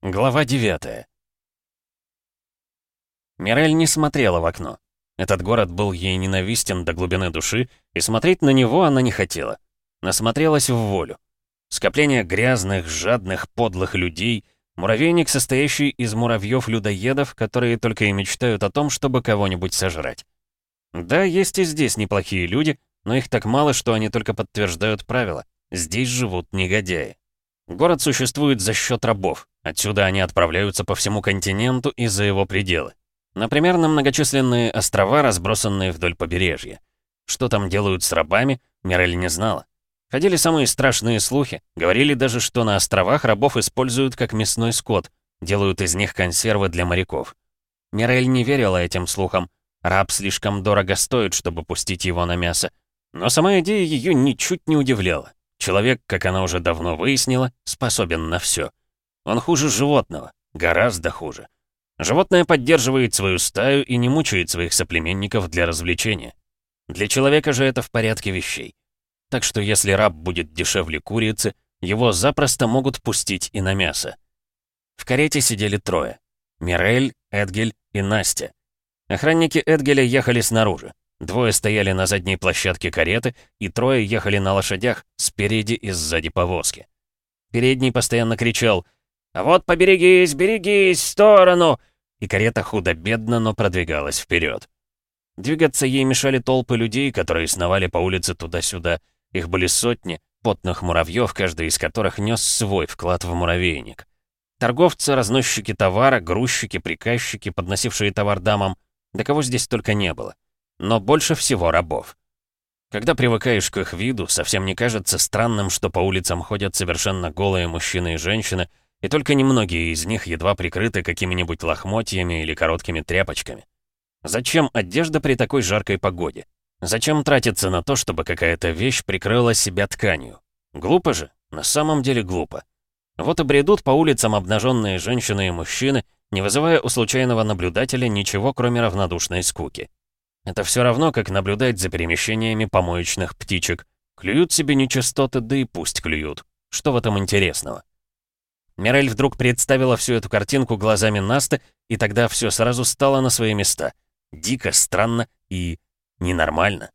Глава 9 Мирель не смотрела в окно. Этот город был ей ненавистен до глубины души, и смотреть на него она не хотела. Насмотрелась в волю. Скопление грязных, жадных, подлых людей, муравейник, состоящий из муравьев-людоедов, которые только и мечтают о том, чтобы кого-нибудь сожрать. Да, есть и здесь неплохие люди, но их так мало, что они только подтверждают правила. Здесь живут негодяи. Город существует за счет рабов. Отсюда они отправляются по всему континенту и за его пределы. Например, на многочисленные острова, разбросанные вдоль побережья. Что там делают с рабами, Мирель не знала. Ходили самые страшные слухи. Говорили даже, что на островах рабов используют как мясной скот, делают из них консервы для моряков. Мирель не верила этим слухам. Раб слишком дорого стоит, чтобы пустить его на мясо. Но сама идея ее ничуть не удивляла. Человек, как она уже давно выяснила, способен на все. Он хуже животного, гораздо хуже. Животное поддерживает свою стаю и не мучает своих соплеменников для развлечения. Для человека же это в порядке вещей. Так что если раб будет дешевле курицы, его запросто могут пустить и на мясо. В карете сидели трое. Мирель, Эдгель и Настя. Охранники Эдгеля ехали снаружи. Двое стояли на задней площадке кареты, и трое ехали на лошадях, спереди и сзади повозки. Передний постоянно кричал «А вот поберегись, берегись, в сторону!» И карета худо-бедно, но продвигалась вперед. Двигаться ей мешали толпы людей, которые сновали по улице туда-сюда. Их были сотни, потных муравьев, каждый из которых нес свой вклад в муравейник. Торговцы, разносчики товара, грузчики, приказчики, подносившие товар дамам, да кого здесь только не было но больше всего рабов. Когда привыкаешь к их виду, совсем не кажется странным, что по улицам ходят совершенно голые мужчины и женщины, и только немногие из них едва прикрыты какими-нибудь лохмотьями или короткими тряпочками. Зачем одежда при такой жаркой погоде? Зачем тратиться на то, чтобы какая-то вещь прикрыла себя тканью? Глупо же, на самом деле глупо. Вот и бредут по улицам обнаженные женщины и мужчины, не вызывая у случайного наблюдателя ничего, кроме равнодушной скуки. Это все равно, как наблюдать за перемещениями помоечных птичек. Клюют себе нечистоты, да и пусть клюют. Что в этом интересного? Мирель вдруг представила всю эту картинку глазами Насты, и тогда все сразу стало на свои места. Дико, странно и ненормально.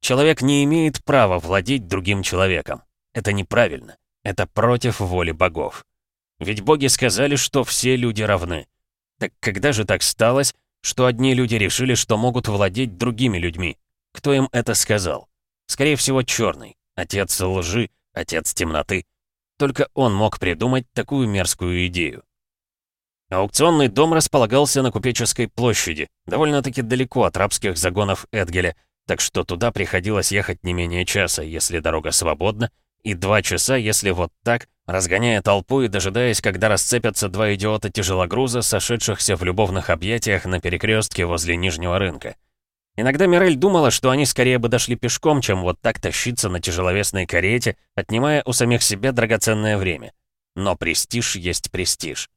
Человек не имеет права владеть другим человеком. Это неправильно. Это против воли богов. Ведь боги сказали, что все люди равны. Так когда же так сталось, что одни люди решили, что могут владеть другими людьми. Кто им это сказал? Скорее всего, черный. Отец лжи, отец темноты. Только он мог придумать такую мерзкую идею. Аукционный дом располагался на Купеческой площади, довольно-таки далеко от рабских загонов Эдгеля, так что туда приходилось ехать не менее часа, если дорога свободна, и два часа, если вот так, разгоняя толпу и дожидаясь, когда расцепятся два идиота-тяжелогруза, сошедшихся в любовных объятиях на перекрестке возле Нижнего рынка. Иногда Мирель думала, что они скорее бы дошли пешком, чем вот так тащиться на тяжеловесной карете, отнимая у самих себя драгоценное время. Но престиж есть престиж.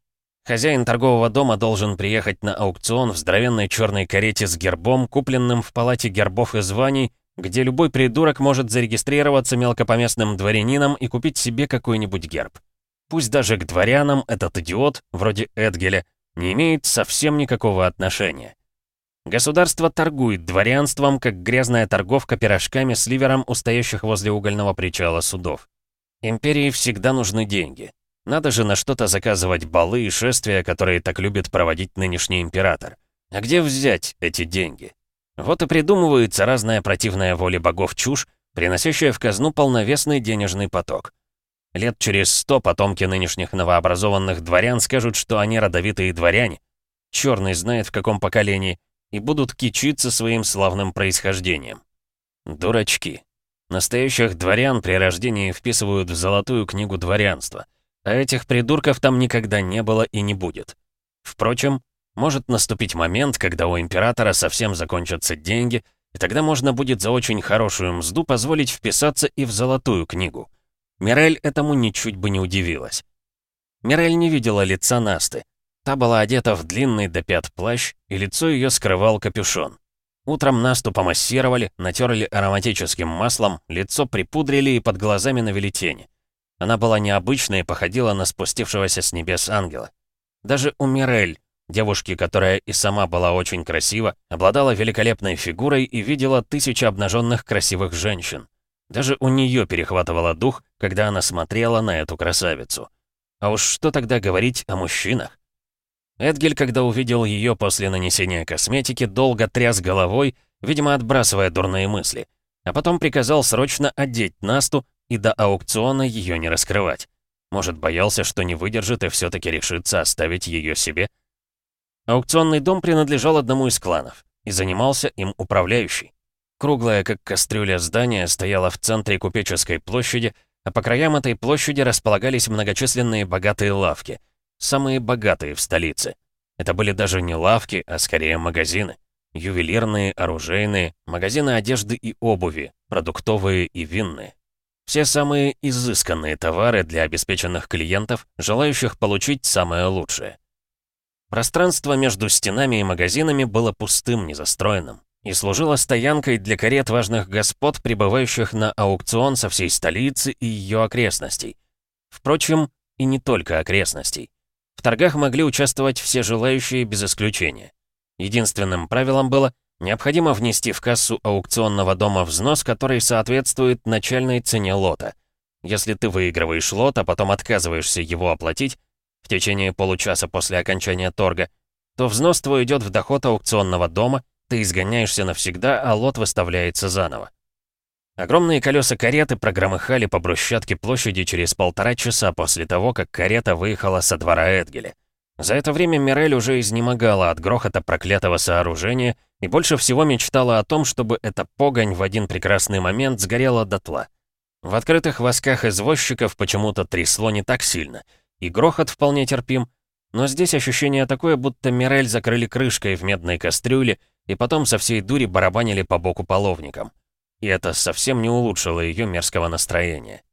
Хозяин торгового дома должен приехать на аукцион в здоровенной черной карете с гербом, купленным в палате гербов и званий, где любой придурок может зарегистрироваться мелкопоместным дворянином и купить себе какой-нибудь герб. Пусть даже к дворянам этот идиот, вроде Эдгеля, не имеет совсем никакого отношения. Государство торгует дворянством, как грязная торговка пирожками с ливером у стоящих возле угольного причала судов. Империи всегда нужны деньги. Надо же на что-то заказывать балы и шествия, которые так любит проводить нынешний император. А где взять эти деньги? Вот и придумывается разная противная воле богов чушь, приносящая в казну полновесный денежный поток. Лет через сто потомки нынешних новообразованных дворян скажут, что они родовитые дворяне. Черный знает в каком поколении, и будут кичиться своим славным происхождением. Дурачки. Настоящих дворян при рождении вписывают в золотую книгу дворянства, а этих придурков там никогда не было и не будет. Впрочем, может наступить момент, когда у императора совсем закончатся деньги, и тогда можно будет за очень хорошую мзду позволить вписаться и в золотую книгу. Мирель этому ничуть бы не удивилась. Мирель не видела лица Насты. Та была одета в длинный до пят плащ, и лицо ее скрывал капюшон. Утром Насту помассировали, натерли ароматическим маслом, лицо припудрили и под глазами навели тени. Она была необычной и походила на спустившегося с небес ангела. Даже у Мирель, девушки, которая и сама была очень красива, обладала великолепной фигурой и видела тысячи обнаженных красивых женщин. Даже у нее перехватывало дух, когда она смотрела на эту красавицу. А уж что тогда говорить о мужчинах? Эдгель, когда увидел ее после нанесения косметики, долго тряс головой, видимо, отбрасывая дурные мысли, а потом приказал срочно одеть Насту и до аукциона ее не раскрывать. Может, боялся, что не выдержит и все-таки решится оставить ее себе? Аукционный дом принадлежал одному из кланов, и занимался им управляющий. Круглое, как кастрюля, здание стояло в центре купеческой площади, а по краям этой площади располагались многочисленные богатые лавки, самые богатые в столице. Это были даже не лавки, а скорее магазины. Ювелирные, оружейные, магазины одежды и обуви, продуктовые и винные. Все самые изысканные товары для обеспеченных клиентов, желающих получить самое лучшее. Пространство между стенами и магазинами было пустым, незастроенным и служило стоянкой для карет важных господ, прибывающих на аукцион со всей столицы и ее окрестностей. Впрочем, и не только окрестностей. В торгах могли участвовать все желающие без исключения. Единственным правилом было необходимо внести в кассу аукционного дома взнос, который соответствует начальной цене лота. Если ты выигрываешь лот, а потом отказываешься его оплатить в течение получаса после окончания торга, то взнос твой идет в доход аукционного дома, ты изгоняешься навсегда, а лот выставляется заново. Огромные колеса кареты прогромыхали по брусчатке площади через полтора часа после того, как карета выехала со двора Эдгеля. За это время Мирель уже изнемогала от грохота проклятого сооружения и больше всего мечтала о том, чтобы эта погонь в один прекрасный момент сгорела дотла. В открытых восках извозчиков почему-то трясло не так сильно, и грохот вполне терпим, но здесь ощущение такое, будто Мирель закрыли крышкой в медной кастрюле и потом со всей дури барабанили по боку половником. И это совсем не улучшило ее мерзкого настроения.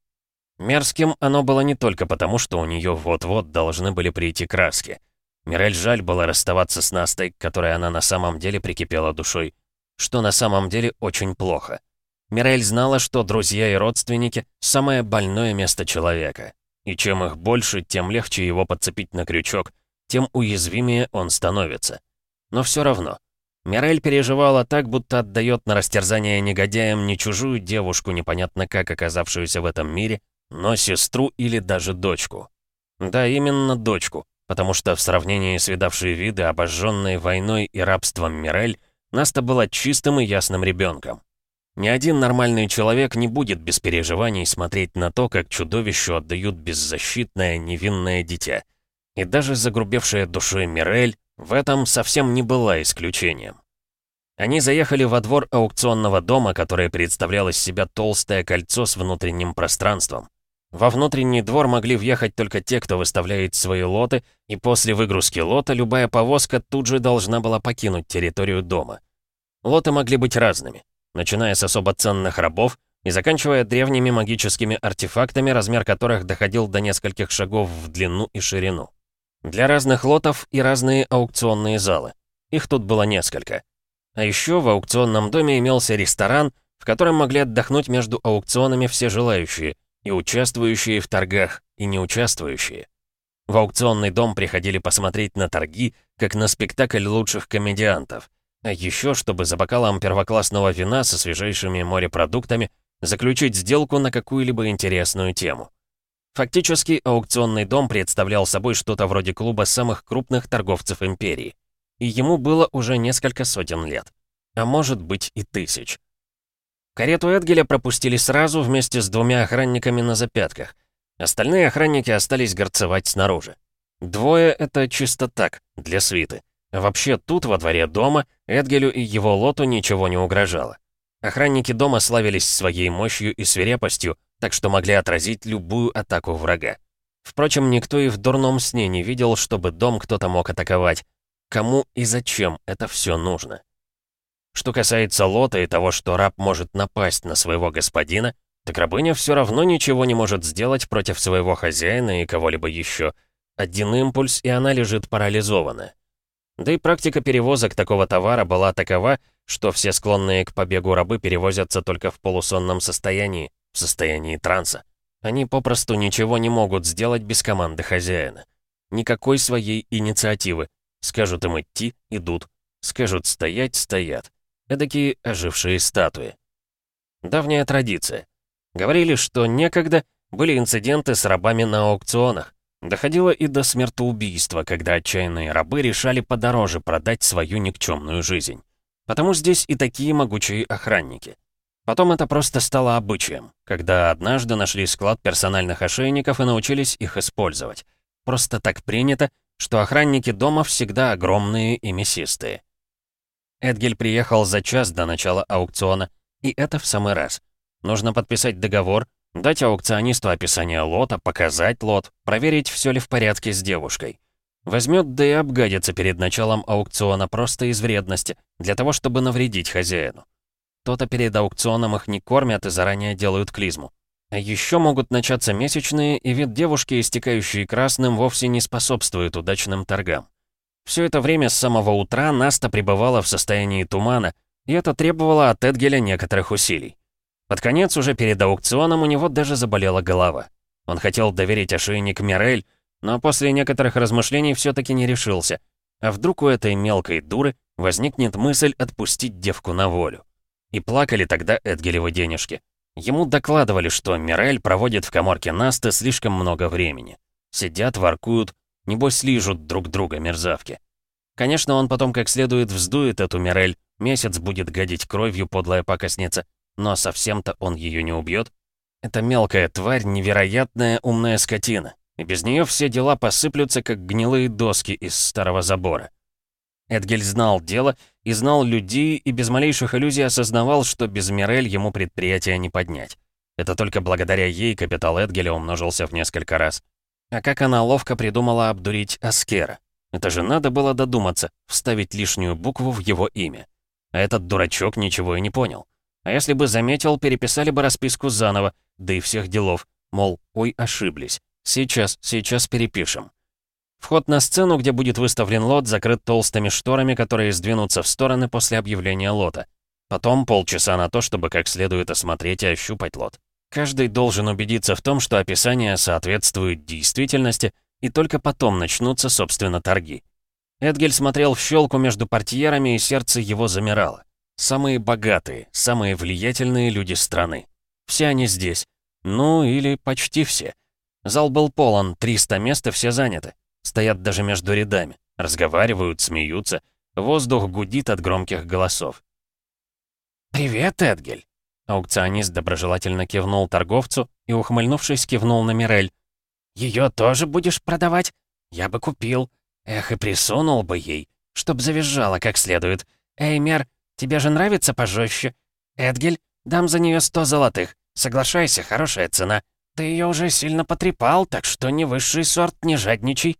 Мерзким оно было не только потому, что у нее вот-вот должны были прийти краски. Мирель жаль было расставаться с Настой, к которой она на самом деле прикипела душой. Что на самом деле очень плохо. Мирель знала, что друзья и родственники — самое больное место человека. И чем их больше, тем легче его подцепить на крючок, тем уязвимее он становится. Но все равно. Мирель переживала так, будто отдает на растерзание негодяям не чужую девушку, непонятно как оказавшуюся в этом мире, но сестру или даже дочку. Да, именно дочку, потому что в сравнении с видавшей виды, обожженной войной и рабством Мирель, Наста была чистым и ясным ребенком. Ни один нормальный человек не будет без переживаний смотреть на то, как чудовищу отдают беззащитное невинное дитя. И даже загрубевшая душой Мирель в этом совсем не была исключением. Они заехали во двор аукционного дома, который представлял из себя толстое кольцо с внутренним пространством. Во внутренний двор могли въехать только те, кто выставляет свои лоты, и после выгрузки лота любая повозка тут же должна была покинуть территорию дома. Лоты могли быть разными, начиная с особо ценных рабов и заканчивая древними магическими артефактами, размер которых доходил до нескольких шагов в длину и ширину. Для разных лотов и разные аукционные залы. Их тут было несколько. А еще в аукционном доме имелся ресторан, в котором могли отдохнуть между аукционами все желающие — и участвующие в торгах, и не участвующие. В аукционный дом приходили посмотреть на торги, как на спектакль лучших комедиантов. А еще, чтобы за бокалом первоклассного вина со свежайшими морепродуктами заключить сделку на какую-либо интересную тему. Фактически, аукционный дом представлял собой что-то вроде клуба самых крупных торговцев империи. И ему было уже несколько сотен лет. А может быть и тысяч. Карету Эдгеля пропустили сразу вместе с двумя охранниками на запятках. Остальные охранники остались горцевать снаружи. Двое — это чисто так, для свиты. вообще тут, во дворе дома, Эдгелю и его лоту ничего не угрожало. Охранники дома славились своей мощью и свирепостью, так что могли отразить любую атаку врага. Впрочем, никто и в дурном сне не видел, чтобы дом кто-то мог атаковать. Кому и зачем это все нужно? Что касается Лота и того, что раб может напасть на своего господина, так рабыня все равно ничего не может сделать против своего хозяина и кого-либо еще. Один импульс, и она лежит парализованная. Да и практика перевозок такого товара была такова, что все склонные к побегу рабы перевозятся только в полусонном состоянии, в состоянии транса. Они попросту ничего не могут сделать без команды хозяина. Никакой своей инициативы. Скажут им идти — идут. Скажут стоять — стоят. Эдакие ожившие статуи. Давняя традиция. Говорили, что некогда были инциденты с рабами на аукционах. Доходило и до смертоубийства, когда отчаянные рабы решали подороже продать свою никчемную жизнь. Потому здесь и такие могучие охранники. Потом это просто стало обычаем, когда однажды нашли склад персональных ошейников и научились их использовать. Просто так принято, что охранники дома всегда огромные и мясистые. Эдгель приехал за час до начала аукциона, и это в самый раз. Нужно подписать договор, Дать аукционисту описание лота, показать лот, проверить, все ли в порядке с девушкой. Возьмет да и обгадится перед началом аукциона просто из вредности, для того, чтобы навредить хозяину. То-то перед аукционом их не кормят и заранее делают клизму. А еще могут начаться месячные, и вид девушки, истекающей красным, вовсе не способствует удачным торгам. Все это время с самого утра Наста пребывала в состоянии тумана, и это требовало от Эдгеля некоторых усилий. Под конец, уже перед аукционом, у него даже заболела голова. Он хотел доверить ошейник Мирель, но после некоторых размышлений все таки не решился. А вдруг у этой мелкой дуры возникнет мысль отпустить девку на волю? И плакали тогда Эдгелевы денежки. Ему докладывали, что Мирель проводит в коморке Насты слишком много времени. Сидят, воркуют, небось лижут друг друга мерзавки. Конечно, он потом как следует вздует эту Мирель, месяц будет гадить кровью подлая пакостница, но совсем-то он ее не убьет. Это мелкая тварь, невероятная умная скотина. И без нее все дела посыплются, как гнилые доски из старого забора. Эдгель знал дело и знал людей, и без малейших иллюзий осознавал, что без Мирель ему предприятие не поднять. Это только благодаря ей капитал Эдгеля умножился в несколько раз. А как она ловко придумала обдурить Аскера. Это же надо было додуматься, вставить лишнюю букву в его имя. А этот дурачок ничего и не понял. А если бы заметил, переписали бы расписку заново, да и всех делов. Мол, ой, ошиблись. Сейчас, сейчас перепишем. Вход на сцену, где будет выставлен лот, закрыт толстыми шторами, которые сдвинутся в стороны после объявления лота. Потом полчаса на то, чтобы как следует осмотреть и ощупать лот. Каждый должен убедиться в том, что описание соответствует действительности, и только потом начнутся, собственно, торги. Эдгель смотрел в щелку между портьерами, и сердце его замирало. Самые богатые, самые влиятельные люди страны. Все они здесь. Ну, или почти все. Зал был полон, 300 мест и все заняты. Стоят даже между рядами. Разговаривают, смеются. Воздух гудит от громких голосов. «Привет, Эдгель!» Аукционист доброжелательно кивнул торговцу и, ухмыльнувшись, кивнул на Мирель. «Ее тоже будешь продавать? Я бы купил. Эх, и присунул бы ей, чтоб завизжала как следует. Эй, Мер, Тебе же нравится пожестче? Эдгель, дам за нее сто золотых. Соглашайся, хорошая цена. Ты ее уже сильно потрепал, так что не высший сорт, не жадничай».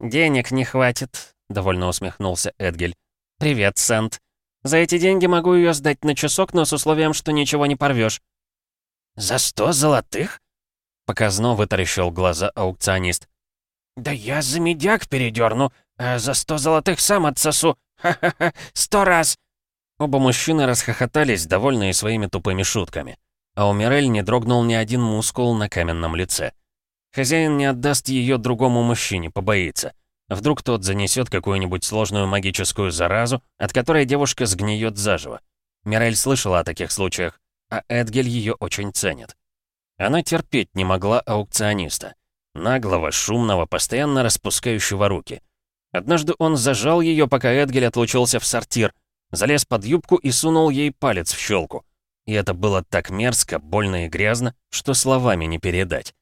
«Денег не хватит», — довольно усмехнулся Эдгель. «Привет, Сент. За эти деньги могу ее сдать на часок, но с условием, что ничего не порвешь. «За сто золотых?» Показно вытаращил глаза аукционист. «Да я за медяк передерну, а за сто золотых сам отсосу. Ха-ха-ха, сто раз. Оба мужчины расхохотались, довольные своими тупыми шутками. А у Мирель не дрогнул ни один мускул на каменном лице. Хозяин не отдаст ее другому мужчине, побоится. Вдруг тот занесет какую-нибудь сложную магическую заразу, от которой девушка сгниет заживо. Мирель слышала о таких случаях, а Эдгель ее очень ценит. Она терпеть не могла аукциониста. Наглого, шумного, постоянно распускающего руки. Однажды он зажал ее, пока Эдгель отлучился в сортир, Залез под юбку и сунул ей палец в щелку. И это было так мерзко, больно и грязно, что словами не передать.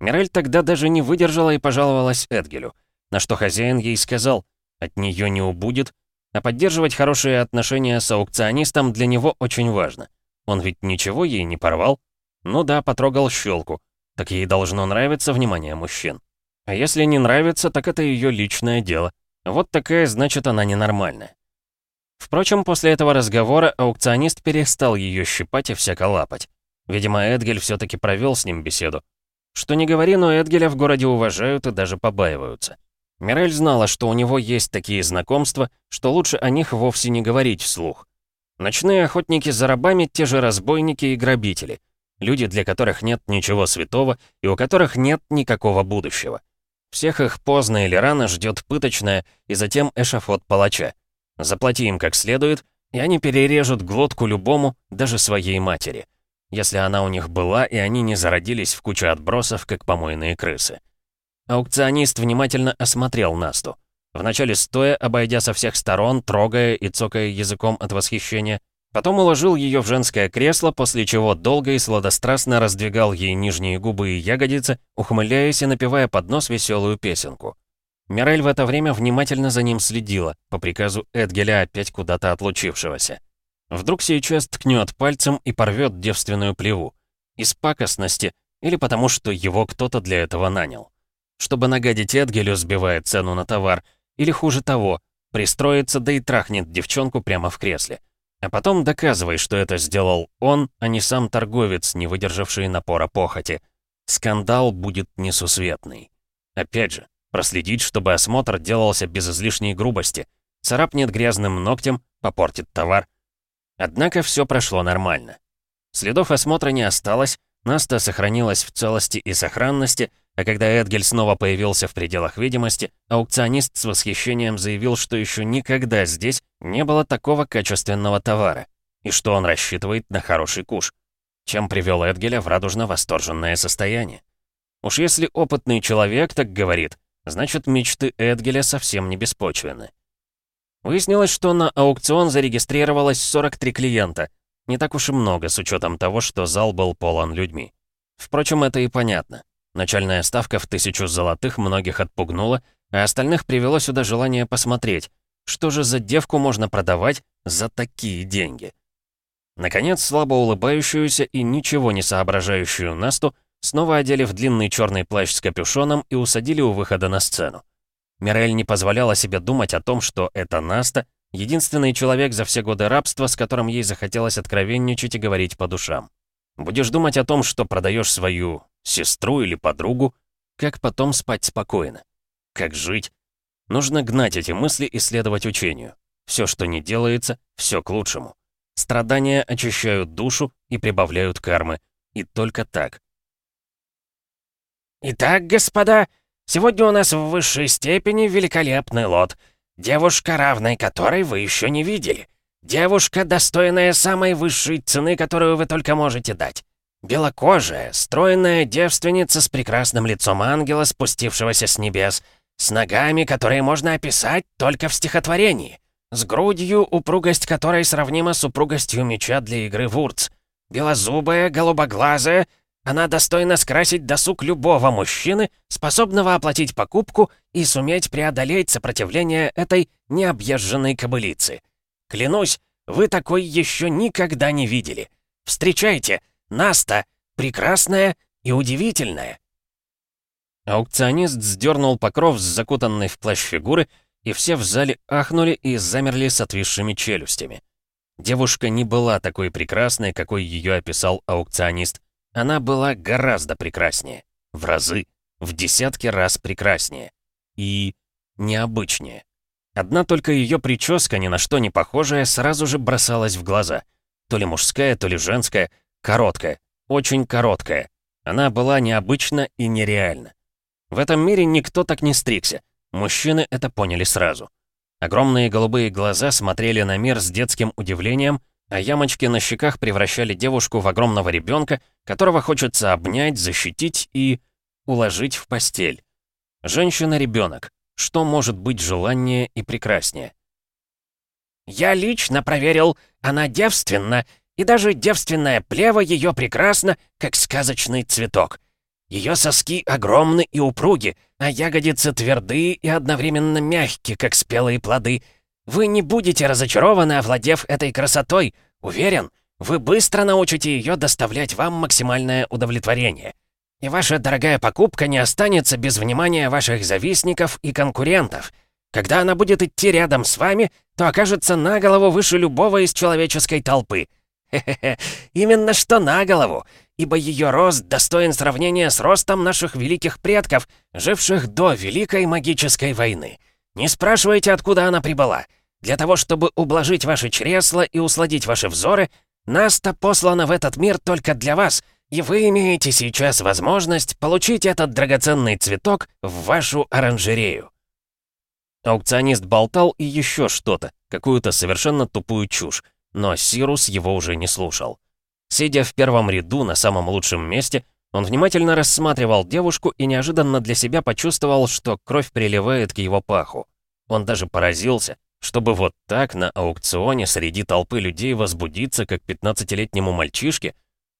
Мирель тогда даже не выдержала и пожаловалась Эдгелю, на что хозяин ей сказал, от нее не убудет, а поддерживать хорошие отношения с аукционистом для него очень важно. Он ведь ничего ей не порвал. Ну да, потрогал щелку. Так ей должно нравиться внимание мужчин. А если не нравится, так это ее личное дело. Вот такая, значит, она ненормальная. Впрочем, после этого разговора аукционист перестал ее щипать и всяко лапать. Видимо, Эдгель все-таки провел с ним беседу. Что не говори, но Эдгеля в городе уважают и даже побаиваются. Мирель знала, что у него есть такие знакомства, что лучше о них вовсе не говорить вслух. Ночные охотники за рабами — те же разбойники и грабители. Люди, для которых нет ничего святого и у которых нет никакого будущего. Всех их поздно или рано ждет пыточная и затем эшафот палача. Заплати им как следует, и они перережут глотку любому, даже своей матери. Если она у них была, и они не зародились в куче отбросов, как помойные крысы. Аукционист внимательно осмотрел Насту. Вначале стоя, обойдя со всех сторон, трогая и цокая языком от восхищения, потом уложил ее в женское кресло, после чего долго и сладострастно раздвигал ей нижние губы и ягодицы, ухмыляясь и напевая под нос веселую песенку. Мирель в это время внимательно за ним следила, по приказу Эдгеля опять куда-то отлучившегося. Вдруг сейчас ткнет пальцем и порвет девственную плеву. Из пакостности или потому, что его кто-то для этого нанял. Чтобы нагадить Эдгелю, сбивая цену на товар, или хуже того, пристроится да и трахнет девчонку прямо в кресле. А потом доказывай, что это сделал он, а не сам торговец, не выдержавший напора похоти. Скандал будет несусветный. Опять же, Проследить, чтобы осмотр делался без излишней грубости. Царапнет грязным ногтем, попортит товар. Однако все прошло нормально. Следов осмотра не осталось, Наста сохранилась в целости и сохранности, а когда Эдгель снова появился в пределах видимости, аукционист с восхищением заявил, что еще никогда здесь не было такого качественного товара, и что он рассчитывает на хороший куш, чем привел Эдгеля в радужно-восторженное состояние. Уж если опытный человек так говорит, Значит, мечты Эдгеля совсем не беспочвены. Выяснилось, что на аукцион зарегистрировалось 43 клиента. Не так уж и много, с учетом того, что зал был полон людьми. Впрочем, это и понятно. Начальная ставка в тысячу золотых многих отпугнула, а остальных привело сюда желание посмотреть, что же за девку можно продавать за такие деньги. Наконец, слабо улыбающуюся и ничего не соображающую Насту Снова одели в длинный черный плащ с капюшоном и усадили у выхода на сцену. Мирель не позволяла себе думать о том, что это Наста — единственный человек за все годы рабства, с которым ей захотелось откровенничать и говорить по душам. Будешь думать о том, что продаешь свою сестру или подругу, как потом спать спокойно? Как жить? Нужно гнать эти мысли и следовать учению. Все, что не делается, все к лучшему. Страдания очищают душу и прибавляют кармы. И только так. «Итак, господа, сегодня у нас в высшей степени великолепный лот. Девушка, равной которой вы еще не видели. Девушка, достойная самой высшей цены, которую вы только можете дать. Белокожая, стройная девственница с прекрасным лицом ангела, спустившегося с небес, с ногами, которые можно описать только в стихотворении, с грудью, упругость которой сравнима с упругостью меча для игры в урц, белозубая, голубоглазая, она достойна скрасить досуг любого мужчины, способного оплатить покупку и суметь преодолеть сопротивление этой необъезженной кобылицы. Клянусь, вы такой еще никогда не видели. Встречайте, Наста, прекрасная и удивительная. Аукционист сдернул покров с закутанной в плащ фигуры, и все в зале ахнули и замерли с отвисшими челюстями. Девушка не была такой прекрасной, какой ее описал аукционист. Она была гораздо прекраснее. В разы. В десятки раз прекраснее. И необычнее. Одна только ее прическа, ни на что не похожая, сразу же бросалась в глаза. То ли мужская, то ли женская. Короткая. Очень короткая. Она была необычна и нереальна. В этом мире никто так не стригся. Мужчины это поняли сразу. Огромные голубые глаза смотрели на мир с детским удивлением, а ямочки на щеках превращали девушку в огромного ребенка, которого хочется обнять, защитить и уложить в постель. Женщина-ребенок. Что может быть желаннее и прекраснее? «Я лично проверил, она девственна, и даже девственная плева ее прекрасна, как сказочный цветок. Ее соски огромны и упруги, а ягодицы твердые и одновременно мягкие, как спелые плоды — вы не будете разочарованы, овладев этой красотой. Уверен, вы быстро научите ее доставлять вам максимальное удовлетворение. И ваша дорогая покупка не останется без внимания ваших завистников и конкурентов. Когда она будет идти рядом с вами, то окажется на голову выше любого из человеческой толпы. Хе-хе-хе, именно что на голову, ибо ее рост достоин сравнения с ростом наших великих предков, живших до Великой магической войны. Не спрашивайте, откуда она прибыла. Для того, чтобы ублажить ваши чресла и усладить ваши взоры, Наста послана в этот мир только для вас, и вы имеете сейчас возможность получить этот драгоценный цветок в вашу оранжерею». Аукционист болтал и еще что-то, какую-то совершенно тупую чушь, но Сирус его уже не слушал. Сидя в первом ряду на самом лучшем месте, он внимательно рассматривал девушку и неожиданно для себя почувствовал, что кровь приливает к его паху. Он даже поразился, чтобы вот так на аукционе среди толпы людей возбудиться, как 15-летнему мальчишке,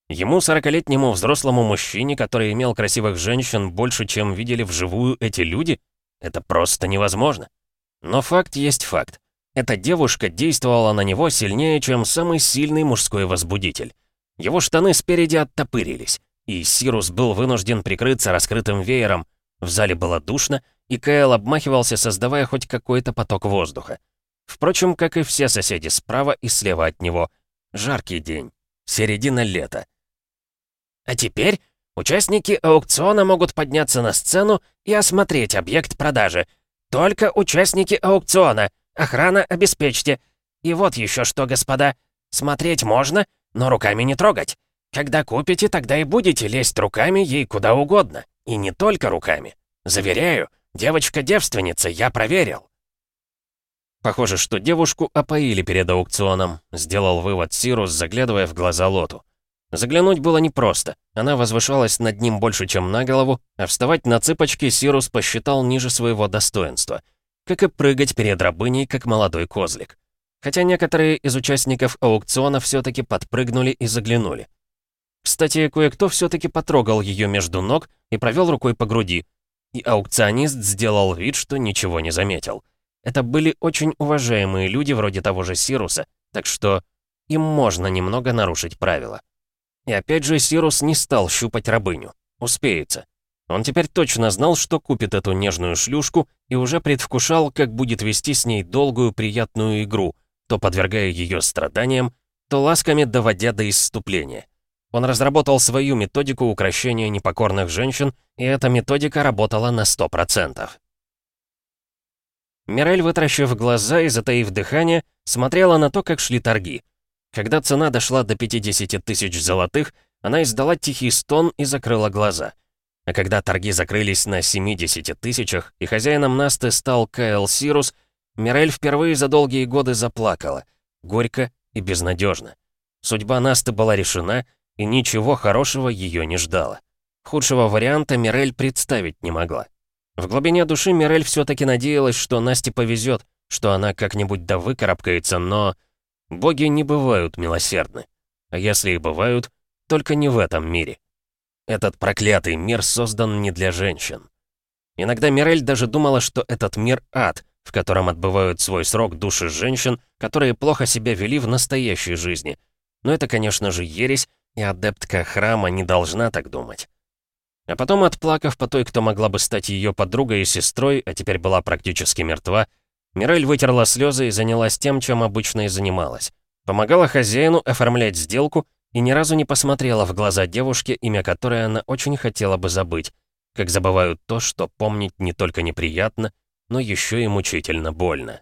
ему, 40-летнему взрослому мужчине, который имел красивых женщин больше, чем видели вживую эти люди, это просто невозможно. Но факт есть факт. Эта девушка действовала на него сильнее, чем самый сильный мужской возбудитель. Его штаны спереди оттопырились, и Сирус был вынужден прикрыться раскрытым веером. В зале было душно, и Кайл обмахивался, создавая хоть какой-то поток воздуха. Впрочем, как и все соседи справа и слева от него. Жаркий день. Середина лета. А теперь участники аукциона могут подняться на сцену и осмотреть объект продажи. Только участники аукциона. Охрана обеспечьте. И вот еще что, господа. Смотреть можно, но руками не трогать. Когда купите, тогда и будете лезть руками ей куда угодно. И не только руками. Заверяю, девочка девственница, я проверил. Похоже, что девушку опоили перед аукционом, сделал вывод Сирус, заглядывая в глаза Лоту. Заглянуть было непросто. Она возвышалась над ним больше, чем на голову, а вставать на цыпочки Сирус посчитал ниже своего достоинства. Как и прыгать перед рабыней, как молодой козлик. Хотя некоторые из участников аукциона все-таки подпрыгнули и заглянули. Кстати, кое-кто все-таки потрогал ее между ног и провел рукой по груди. И аукционист сделал вид, что ничего не заметил. Это были очень уважаемые люди вроде того же Сируса, так что им можно немного нарушить правила. И опять же Сирус не стал щупать рабыню. Успеется. Он теперь точно знал, что купит эту нежную шлюшку и уже предвкушал, как будет вести с ней долгую приятную игру — то подвергая ее страданиям, то ласками доводя до исступления. Он разработал свою методику укрощения непокорных женщин, и эта методика работала на 100%. Мирель, вытаращив глаза и затаив дыхание, смотрела на то, как шли торги. Когда цена дошла до 50 тысяч золотых, она издала тихий стон и закрыла глаза. А когда торги закрылись на 70 тысячах, и хозяином Насты стал Кайл Сирус, Мирель впервые за долгие годы заплакала. Горько и безнадежно. Судьба Насты была решена, и ничего хорошего ее не ждало. Худшего варианта Мирель представить не могла. В глубине души Мирель все-таки надеялась, что Насте повезет, что она как-нибудь да выкарабкается, но... Боги не бывают милосердны. А если и бывают, только не в этом мире. Этот проклятый мир создан не для женщин. Иногда Мирель даже думала, что этот мир — ад, в котором отбывают свой срок души женщин, которые плохо себя вели в настоящей жизни. Но это, конечно же, ересь, и адептка храма не должна так думать. А потом, отплакав по той, кто могла бы стать ее подругой и сестрой, а теперь была практически мертва, Мирель вытерла слезы и занялась тем, чем обычно и занималась. Помогала хозяину оформлять сделку и ни разу не посмотрела в глаза девушке, имя которой она очень хотела бы забыть, как забывают то, что помнить не только неприятно, но еще и мучительно больно.